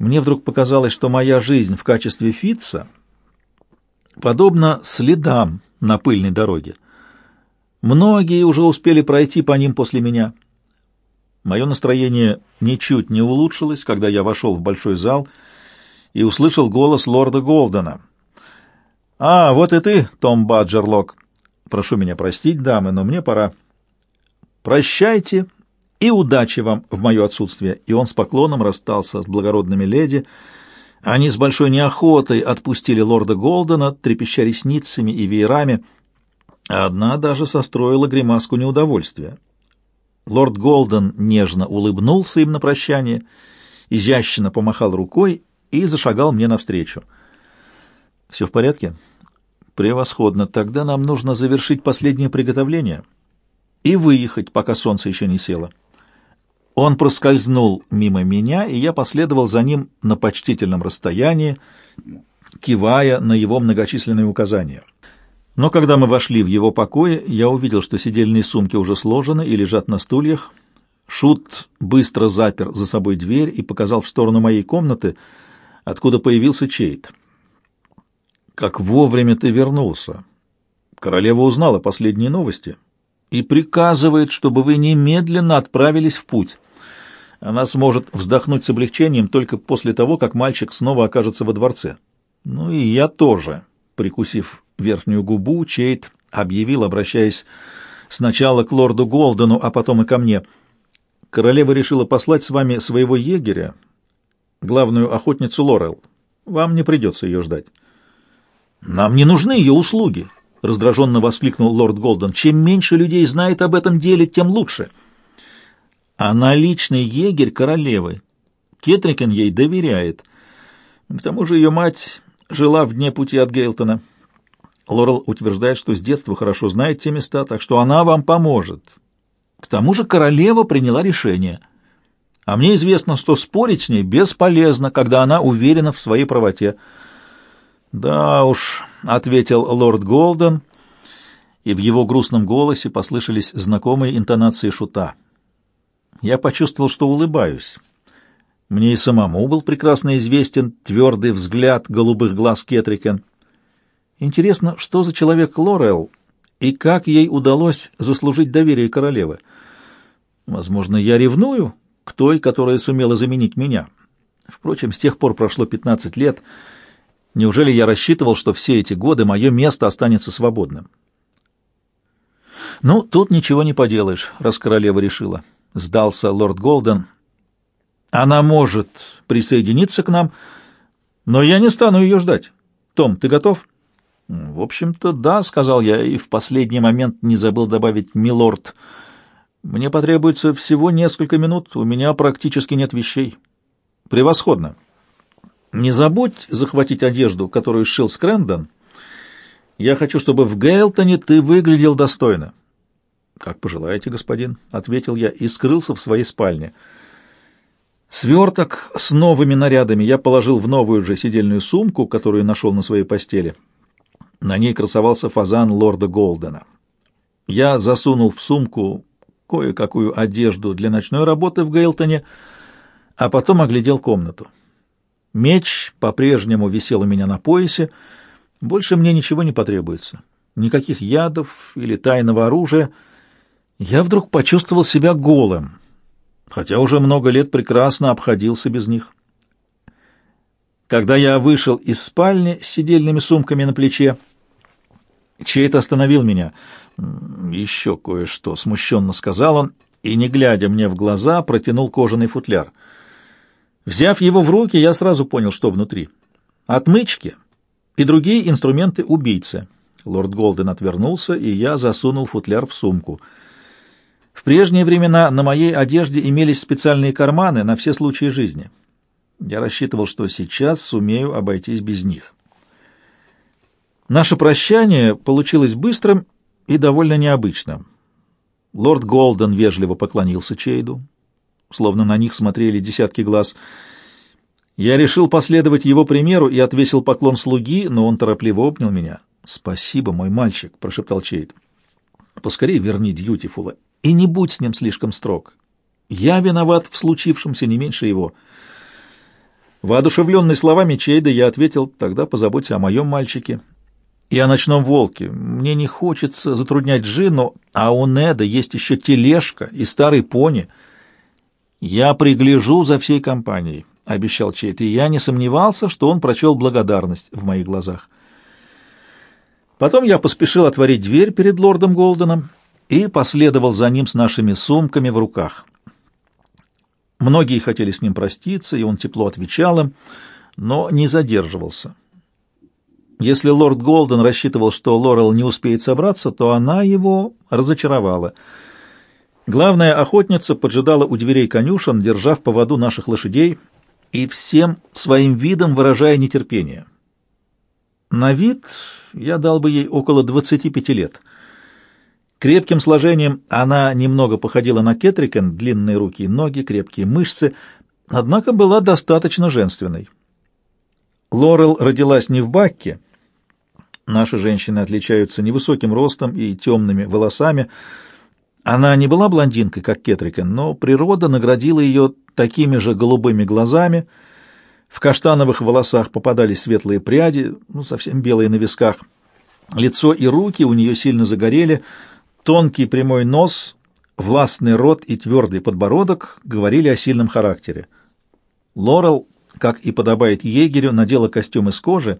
Мне вдруг показалось, что моя жизнь в качестве Фитца подобна следам на пыльной дороге. Многие уже успели пройти по ним после меня. Мое настроение ничуть не улучшилось, когда я вошел в большой зал и услышал голос лорда Голдена. «А, вот и ты, Том Баджерлок. Прошу меня простить, дамы, но мне пора. Прощайте и удачи вам в мое отсутствие». И он с поклоном расстался с благородными леди. Они с большой неохотой отпустили лорда Голдена, трепеща ресницами и веерами, — Одна даже состроила гримаску неудовольствия. Лорд Голден нежно улыбнулся им на прощание, изящно помахал рукой и зашагал мне навстречу. «Все в порядке?» «Превосходно. Тогда нам нужно завершить последнее приготовление и выехать, пока солнце еще не село». Он проскользнул мимо меня, и я последовал за ним на почтительном расстоянии, кивая на его многочисленные указания. Но когда мы вошли в его покои, я увидел, что сидельные сумки уже сложены и лежат на стульях. Шут быстро запер за собой дверь и показал в сторону моей комнаты, откуда появился Чейт. «Как вовремя ты вернулся!» Королева узнала последние новости и приказывает, чтобы вы немедленно отправились в путь. Она сможет вздохнуть с облегчением только после того, как мальчик снова окажется во дворце. Ну и я тоже, прикусив верхнюю губу, Чейт объявил, обращаясь сначала к лорду Голдену, а потом и ко мне. «Королева решила послать с вами своего егеря, главную охотницу Лорел. Вам не придется ее ждать». «Нам не нужны ее услуги», — раздраженно воскликнул лорд Голден. «Чем меньше людей знает об этом деле, тем лучше». Она личный егерь королевы. Кетрикен ей доверяет. К тому же ее мать жила в дне пути от Гейлтона. Лорел утверждает, что с детства хорошо знает те места, так что она вам поможет. К тому же королева приняла решение. А мне известно, что спорить с ней бесполезно, когда она уверена в своей правоте. «Да уж», — ответил лорд Голден, и в его грустном голосе послышались знакомые интонации шута. Я почувствовал, что улыбаюсь. Мне и самому был прекрасно известен твердый взгляд голубых глаз Кетрикен. Интересно, что за человек Лорел и как ей удалось заслужить доверие королевы? Возможно, я ревную к той, которая сумела заменить меня. Впрочем, с тех пор прошло 15 лет. Неужели я рассчитывал, что все эти годы мое место останется свободным? Ну, тут ничего не поделаешь, раз королева решила. Сдался лорд Голден. Она может присоединиться к нам, но я не стану ее ждать. Том, ты готов? «В общем-то, да», — сказал я, и в последний момент не забыл добавить «милорд». «Мне потребуется всего несколько минут, у меня практически нет вещей». «Превосходно. Не забудь захватить одежду, которую сшил Скрэндон. Я хочу, чтобы в Гейлтоне ты выглядел достойно». «Как пожелаете, господин», — ответил я и скрылся в своей спальне. Сверток с новыми нарядами я положил в новую же сидельную сумку, которую нашел на своей постели. На ней красовался фазан лорда Голдена. Я засунул в сумку кое-какую одежду для ночной работы в Гейлтоне, а потом оглядел комнату. Меч по-прежнему висел у меня на поясе, больше мне ничего не потребуется. Никаких ядов или тайного оружия. Я вдруг почувствовал себя голым, хотя уже много лет прекрасно обходился без них. Когда я вышел из спальни с сидельными сумками на плече, Чейт остановил меня. «Еще кое-что», — смущенно сказал он, и, не глядя мне в глаза, протянул кожаный футляр. Взяв его в руки, я сразу понял, что внутри. Отмычки и другие инструменты убийцы. Лорд Голден отвернулся, и я засунул футляр в сумку. В прежние времена на моей одежде имелись специальные карманы на все случаи жизни. Я рассчитывал, что сейчас сумею обойтись без них. Наше прощание получилось быстрым и довольно необычным. Лорд Голден вежливо поклонился Чейду, словно на них смотрели десятки глаз. Я решил последовать его примеру и отвесил поклон слуги, но он торопливо обнял меня. «Спасибо, мой мальчик», — прошептал Чейд. «Поскорее верни Дьютифула и не будь с ним слишком строг. Я виноват в случившемся не меньше его». Воодушевленный словами Чейда, я ответил, тогда позаботься о моем мальчике и о ночном волке. Мне не хочется затруднять Джину, а у Неда есть еще тележка и старый пони. Я пригляжу за всей компанией, — обещал Чейд, и я не сомневался, что он прочел благодарность в моих глазах. Потом я поспешил отворить дверь перед лордом Голденом и последовал за ним с нашими сумками в руках. Многие хотели с ним проститься, и он тепло отвечал им, но не задерживался. Если лорд Голден рассчитывал, что Лорел не успеет собраться, то она его разочаровала. Главная охотница поджидала у дверей конюшен, держа в поводу наших лошадей и всем своим видом выражая нетерпение. На вид я дал бы ей около 25 лет — Крепким сложением она немного походила на Кетрикен, длинные руки и ноги, крепкие мышцы, однако была достаточно женственной. Лорел родилась не в Бакке. Наши женщины отличаются невысоким ростом и темными волосами. Она не была блондинкой, как Кетрикен, но природа наградила ее такими же голубыми глазами. В каштановых волосах попадались светлые пряди, ну, совсем белые на висках. Лицо и руки у нее сильно загорели — Тонкий прямой нос, властный рот и твердый подбородок говорили о сильном характере. Лорел, как и подобает егерю, надела костюм из кожи,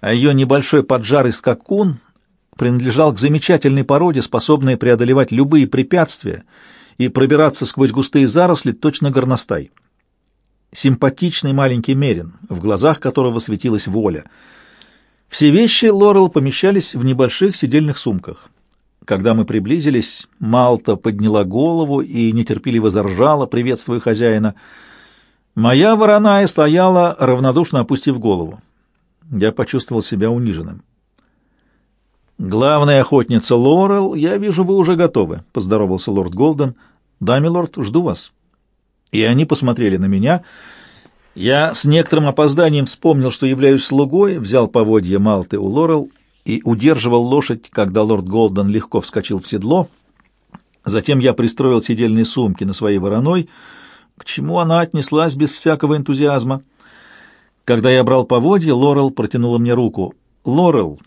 а ее небольшой поджарый скакун принадлежал к замечательной породе, способной преодолевать любые препятствия и пробираться сквозь густые заросли точно горностай. Симпатичный маленький мерин, в глазах которого светилась воля. Все вещи Лорел помещались в небольших сидельных сумках. Когда мы приблизились, Малта подняла голову и нетерпеливо заржала, приветствуя хозяина. Моя вороная стояла, равнодушно опустив голову. Я почувствовал себя униженным. «Главная охотница Лорел, я вижу, вы уже готовы», — поздоровался лорд Голден. «Да, милорд, жду вас». И они посмотрели на меня. Я с некоторым опозданием вспомнил, что являюсь слугой, взял поводья Малты у Лорел — и удерживал лошадь, когда лорд Голден легко вскочил в седло. Затем я пристроил сидельные сумки на своей вороной, к чему она отнеслась без всякого энтузиазма. Когда я брал поводья, Лорел протянула мне руку. Лорел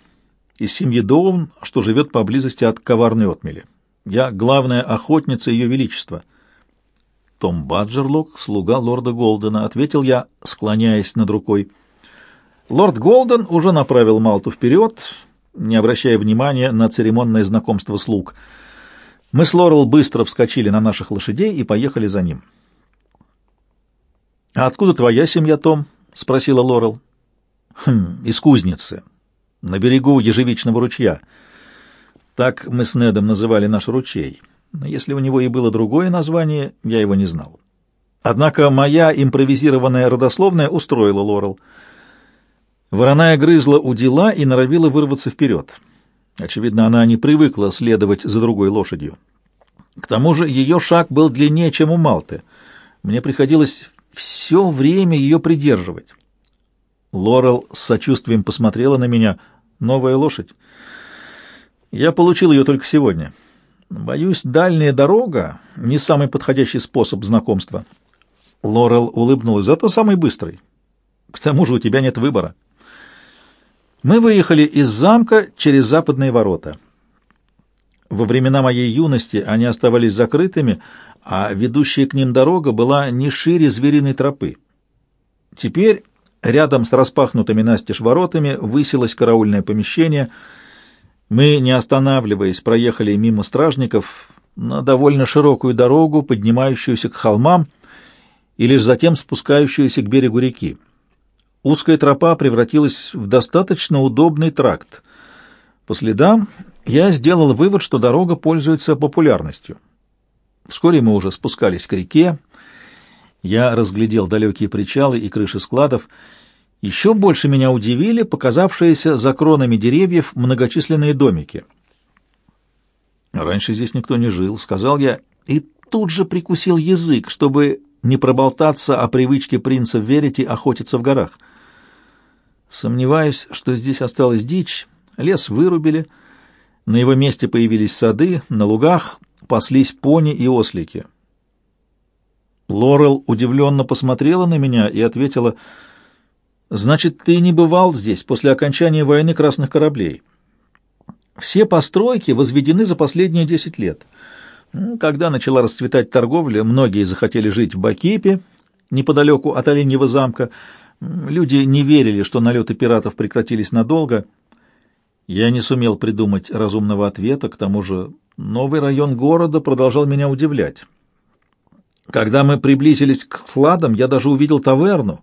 из семьи Доун, что живет поблизости от коварной отмели. Я главная охотница Ее Величества. Том Баджерлок, слуга лорда Голдена, ответил я, склоняясь над рукой. Лорд Голден уже направил Малту вперед, не обращая внимания на церемонное знакомство слуг. Мы с Лорел быстро вскочили на наших лошадей и поехали за ним. «А откуда твоя семья, Том?» — спросила Лорел. «Хм, из кузницы, на берегу ежевичного ручья. Так мы с Недом называли наш ручей. Если у него и было другое название, я его не знал. Однако моя импровизированная родословная устроила Лорел — Вороная грызла у дела и норовила вырваться вперед. Очевидно, она не привыкла следовать за другой лошадью. К тому же ее шаг был длиннее, чем у Малты. Мне приходилось все время ее придерживать. Лорел с сочувствием посмотрела на меня. «Новая лошадь?» «Я получил ее только сегодня. Боюсь, дальняя дорога — не самый подходящий способ знакомства». Лорел улыбнулась. «Зато самый быстрый. К тому же у тебя нет выбора». Мы выехали из замка через западные ворота. Во времена моей юности они оставались закрытыми, а ведущая к ним дорога была не шире звериной тропы. Теперь рядом с распахнутыми настежь воротами высилось караульное помещение. Мы, не останавливаясь, проехали мимо стражников на довольно широкую дорогу, поднимающуюся к холмам и лишь затем спускающуюся к берегу реки. Узкая тропа превратилась в достаточно удобный тракт. По следам я сделал вывод, что дорога пользуется популярностью. Вскоре мы уже спускались к реке. Я разглядел далекие причалы и крыши складов. Еще больше меня удивили показавшиеся за кронами деревьев многочисленные домики. «Раньше здесь никто не жил», — сказал я, и тут же прикусил язык, чтобы не проболтаться о привычке принца Верити охотиться в горах. Сомневаюсь, что здесь осталась дичь. Лес вырубили, на его месте появились сады, на лугах паслись пони и ослики. Лорел удивленно посмотрела на меня и ответила, «Значит, ты не бывал здесь после окончания войны красных кораблей. Все постройки возведены за последние десять лет. Когда начала расцветать торговля, многие захотели жить в Бакипе, неподалеку от Оленьего замка. Люди не верили, что налеты пиратов прекратились надолго. Я не сумел придумать разумного ответа, к тому же новый район города продолжал меня удивлять». Когда мы приблизились к складам, я даже увидел таверну.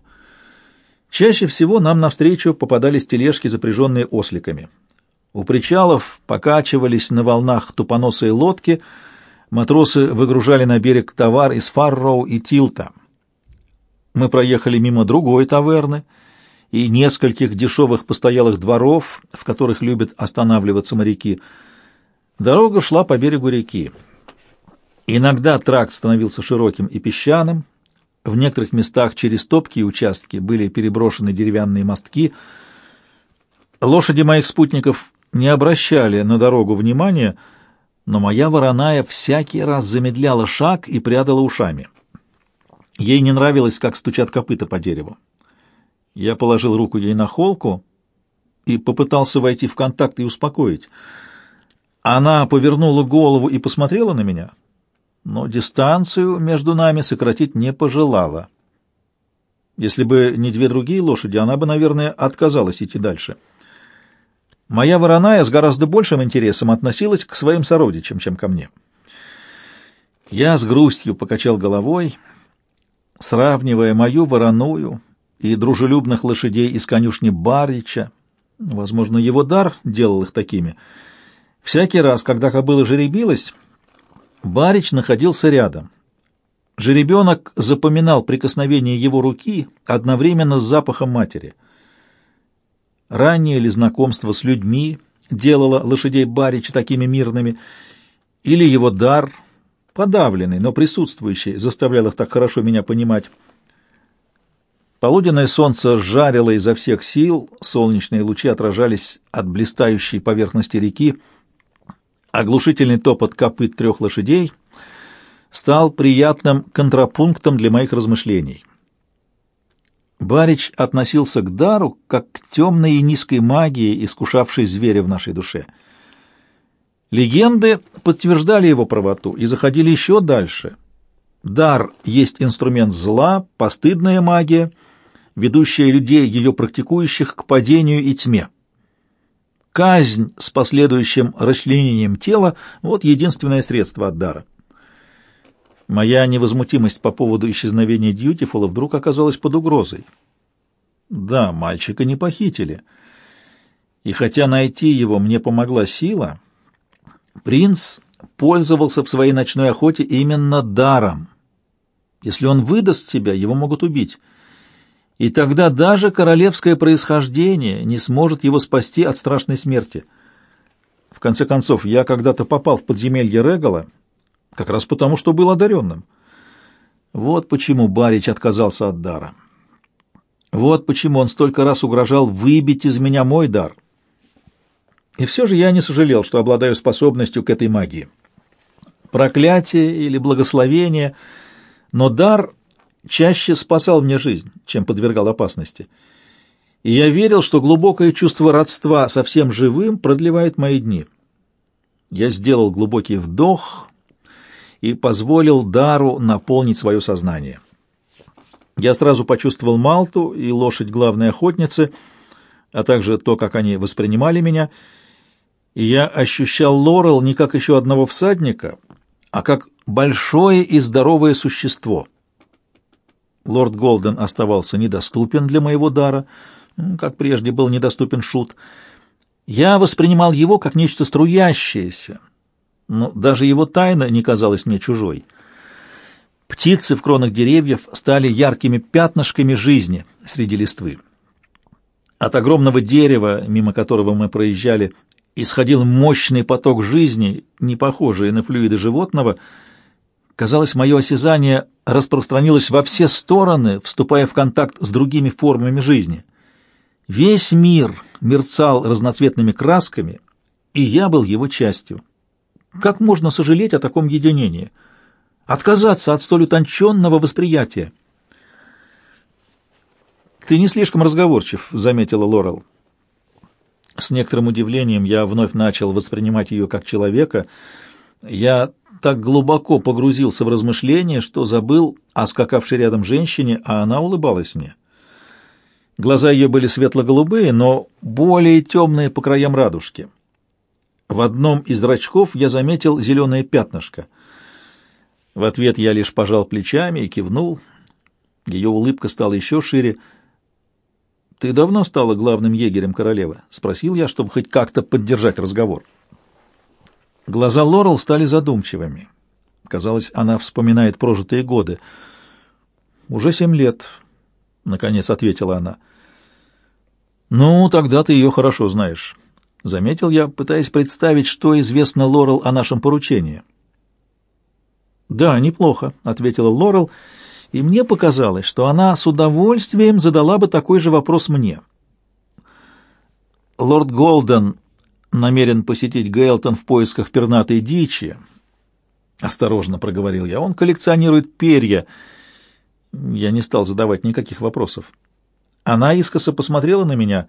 Чаще всего нам навстречу попадались тележки, запряженные осликами. У причалов покачивались на волнах тупоносые лодки, матросы выгружали на берег товар из Фарроу и Тилта. Мы проехали мимо другой таверны и нескольких дешевых постоялых дворов, в которых любят останавливаться моряки. Дорога шла по берегу реки. Иногда тракт становился широким и песчаным, в некоторых местах через топкие участки были переброшены деревянные мостки. Лошади моих спутников не обращали на дорогу внимания, но моя вороная всякий раз замедляла шаг и прядала ушами. Ей не нравилось, как стучат копыта по дереву. Я положил руку ей на холку и попытался войти в контакт и успокоить. Она повернула голову и посмотрела на меня — но дистанцию между нами сократить не пожелала. Если бы не две другие лошади, она бы, наверное, отказалась идти дальше. Моя вороная с гораздо большим интересом относилась к своим сородичам, чем ко мне. Я с грустью покачал головой, сравнивая мою вороную и дружелюбных лошадей из конюшни Барича. Возможно, его дар делал их такими. Всякий раз, когда кобыла жеребилась, Барич находился рядом. Жеребенок запоминал прикосновение его руки одновременно с запахом матери. Раннее ли знакомство с людьми делало лошадей Барича такими мирными, или его дар, подавленный, но присутствующий, заставлял их так хорошо меня понимать. Полуденное солнце жарило изо всех сил, солнечные лучи отражались от блистающей поверхности реки, Оглушительный топот копыт трех лошадей стал приятным контрапунктом для моих размышлений. Барич относился к дару как к темной и низкой магии, искушавшей зверя в нашей душе. Легенды подтверждали его правоту и заходили еще дальше. Дар есть инструмент зла, постыдная магия, ведущая людей, ее практикующих, к падению и тьме. Казнь с последующим расчленением тела — вот единственное средство от дара. Моя невозмутимость по поводу исчезновения Дьютифула вдруг оказалась под угрозой. Да, мальчика не похитили. И хотя найти его мне помогла сила, принц пользовался в своей ночной охоте именно даром. Если он выдаст тебя, его могут убить — и тогда даже королевское происхождение не сможет его спасти от страшной смерти. В конце концов, я когда-то попал в подземелье Регала, как раз потому, что был одаренным. Вот почему Барич отказался от дара. Вот почему он столько раз угрожал выбить из меня мой дар. И все же я не сожалел, что обладаю способностью к этой магии. Проклятие или благословение, но дар чаще спасал мне жизнь, чем подвергал опасности. И я верил, что глубокое чувство родства со всем живым продлевает мои дни. Я сделал глубокий вдох и позволил дару наполнить свое сознание. Я сразу почувствовал Малту и лошадь главной охотницы, а также то, как они воспринимали меня, и я ощущал Лорел не как еще одного всадника, а как большое и здоровое существо — Лорд Голден оставался недоступен для моего дара, как прежде был недоступен шут. Я воспринимал его как нечто струящееся, но даже его тайна не казалась мне чужой. Птицы в кронах деревьев стали яркими пятнышками жизни среди листвы. От огромного дерева, мимо которого мы проезжали, исходил мощный поток жизни, не похожий на флюиды животного — Казалось, мое осязание распространилось во все стороны, вступая в контакт с другими формами жизни. Весь мир мерцал разноцветными красками, и я был его частью. Как можно сожалеть о таком единении? отказаться от столь утонченного восприятия. «Ты не слишком разговорчив», — заметила Лорел. С некоторым удивлением я вновь начал воспринимать ее как человека. Я так глубоко погрузился в размышления, что забыл о скакавшей рядом женщине, а она улыбалась мне. Глаза ее были светло-голубые, но более темные по краям радужки. В одном из зрачков я заметил зеленое пятнышко. В ответ я лишь пожал плечами и кивнул. Ее улыбка стала еще шире — «Ты давно стала главным егерем королевы?» — спросил я, чтобы хоть как-то поддержать разговор. Глаза Лорел стали задумчивыми. Казалось, она вспоминает прожитые годы. «Уже семь лет», — наконец ответила она. «Ну, тогда ты ее хорошо знаешь», — заметил я, пытаясь представить, что известно Лорел о нашем поручении. «Да, неплохо», — ответила Лорел, — и мне показалось, что она с удовольствием задала бы такой же вопрос мне. Лорд Голден намерен посетить Гейлтон в поисках пернатой дичи. Осторожно проговорил я. Он коллекционирует перья. Я не стал задавать никаких вопросов. Она искоса посмотрела на меня.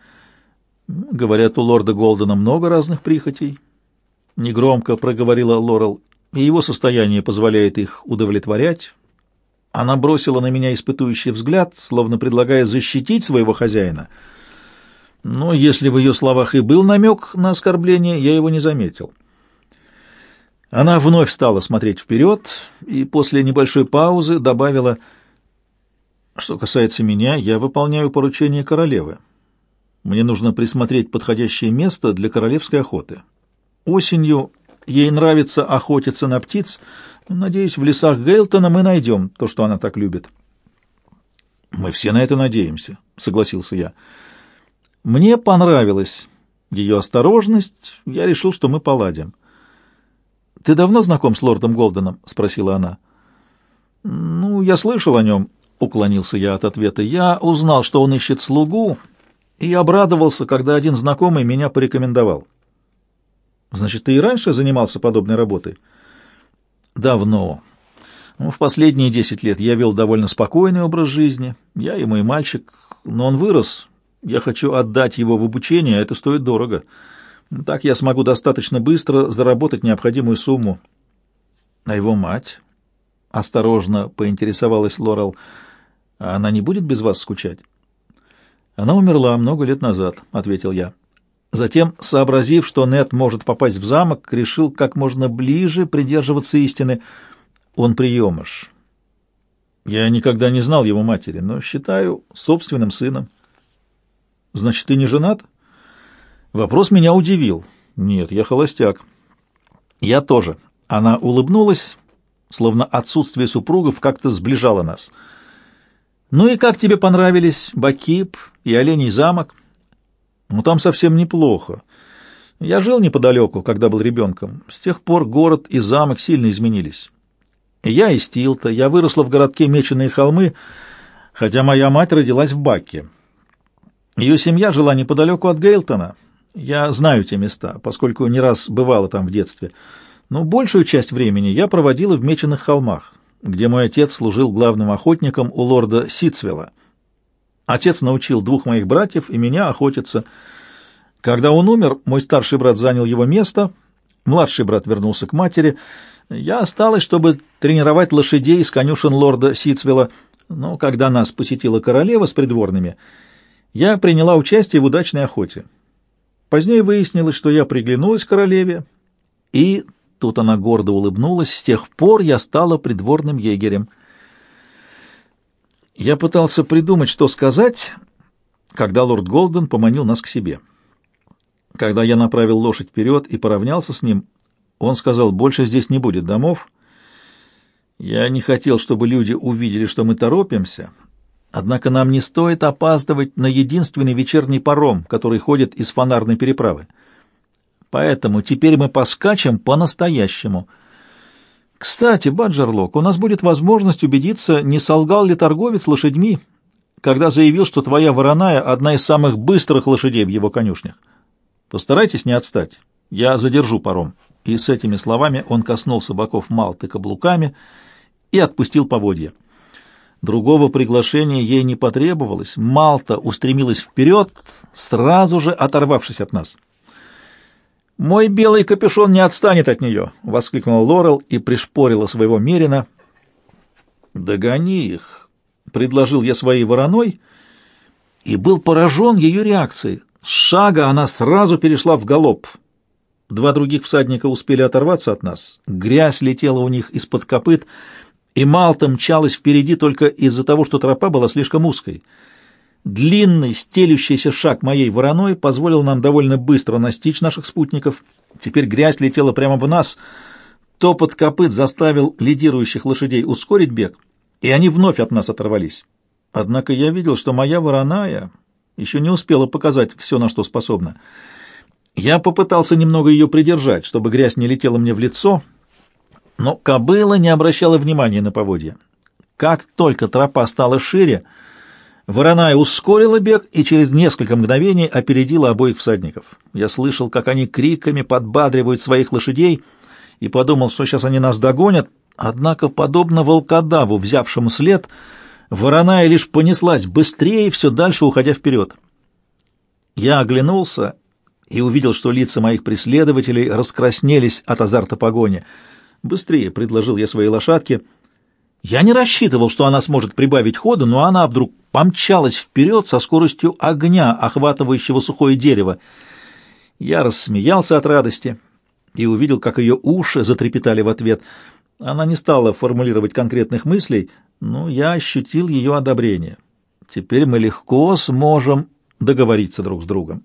Говорят, у лорда Голдена много разных прихотей. Негромко проговорила Лорел, и его состояние позволяет их удовлетворять. Она бросила на меня испытующий взгляд, словно предлагая защитить своего хозяина. Но если в ее словах и был намек на оскорбление, я его не заметил. Она вновь стала смотреть вперед и после небольшой паузы добавила, «Что касается меня, я выполняю поручение королевы. Мне нужно присмотреть подходящее место для королевской охоты. Осенью ей нравится охотиться на птиц, Надеюсь, в лесах Гейлтона мы найдем то, что она так любит. Мы все на это надеемся, согласился я. Мне понравилась ее осторожность, я решил, что мы поладим. Ты давно знаком с лордом Голденом? спросила она. Ну, я слышал о нем, уклонился я от ответа. Я узнал, что он ищет слугу, и обрадовался, когда один знакомый меня порекомендовал. Значит, ты и раньше занимался подобной работой? Давно. Ну, в последние десять лет я вел довольно спокойный образ жизни. Я и мой мальчик, но он вырос. Я хочу отдать его в обучение, это стоит дорого. Так я смогу достаточно быстро заработать необходимую сумму. А его мать? Осторожно поинтересовалась Лорел. Она не будет без вас скучать? Она умерла много лет назад, ответил я. Затем, сообразив, что Нет может попасть в замок, решил как можно ближе придерживаться истины. Он приемыш. Я никогда не знал его матери, но считаю собственным сыном. Значит, ты не женат? Вопрос меня удивил. Нет, я холостяк. Я тоже. Она улыбнулась, словно отсутствие супругов как-то сближало нас. Ну и как тебе понравились Бакип и Оленей замок? Ну, там совсем неплохо. Я жил неподалеку, когда был ребенком. С тех пор город и замок сильно изменились. Я из Тилта, я выросла в городке Меченые холмы, хотя моя мать родилась в Баке. Ее семья жила неподалеку от Гейлтона. Я знаю те места, поскольку не раз бывала там в детстве. Но большую часть времени я проводила в Меченых холмах, где мой отец служил главным охотником у лорда Ситцвелла. Отец научил двух моих братьев и меня охотиться. Когда он умер, мой старший брат занял его место, младший брат вернулся к матери. Я осталась, чтобы тренировать лошадей из конюшен лорда Ситцвелла, но когда нас посетила королева с придворными, я приняла участие в удачной охоте. Позднее выяснилось, что я приглянулась королеве, и тут она гордо улыбнулась, с тех пор я стала придворным егерем. Я пытался придумать, что сказать, когда лорд Голден поманил нас к себе. Когда я направил лошадь вперед и поравнялся с ним, он сказал, больше здесь не будет домов. Я не хотел, чтобы люди увидели, что мы торопимся, однако нам не стоит опаздывать на единственный вечерний паром, который ходит из фонарной переправы. Поэтому теперь мы поскачем по-настоящему — кстати, Баджерлок, у нас будет возможность убедиться, не солгал ли торговец лошадьми, когда заявил, что твоя вороная — одна из самых быстрых лошадей в его конюшнях. Постарайтесь не отстать. Я задержу паром. И с этими словами он коснулся боков Малты каблуками и отпустил поводья. Другого приглашения ей не потребовалось. Малта устремилась вперед, сразу же оторвавшись от нас. «Мой белый капюшон не отстанет от нее!» — воскликнула Лорел и пришпорила своего мерина. «Догони их!» — предложил я своей вороной и был поражен ее реакцией. С шага она сразу перешла в галоп. Два других всадника успели оторваться от нас. Грязь летела у них из-под копыт, и Малта мчалась впереди только из-за того, что тропа была слишком узкой. Длинный, стелющийся шаг моей вороной позволил нам довольно быстро настичь наших спутников. Теперь грязь летела прямо в нас. Топот копыт заставил лидирующих лошадей ускорить бег, и они вновь от нас оторвались. Однако я видел, что моя вороная еще не успела показать все, на что способна. Я попытался немного ее придержать, чтобы грязь не летела мне в лицо, но кобыла не обращала внимания на поводья. Как только тропа стала шире, Вороная ускорила бег и через несколько мгновений опередила обоих всадников. Я слышал, как они криками подбадривают своих лошадей, и подумал, что сейчас они нас догонят, однако, подобно волкодаву, взявшему след, вороная лишь понеслась быстрее, все дальше уходя вперед. Я оглянулся и увидел, что лица моих преследователей раскраснелись от азарта погони. «Быстрее!» — предложил я своей лошадке — я не рассчитывал, что она сможет прибавить хода, но она вдруг помчалась вперед со скоростью огня, охватывающего сухое дерево. Я рассмеялся от радости и увидел, как ее уши затрепетали в ответ. Она не стала формулировать конкретных мыслей, но я ощутил ее одобрение. Теперь мы легко сможем договориться друг с другом.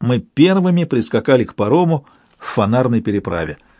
Мы первыми прискакали к парому в фонарной переправе.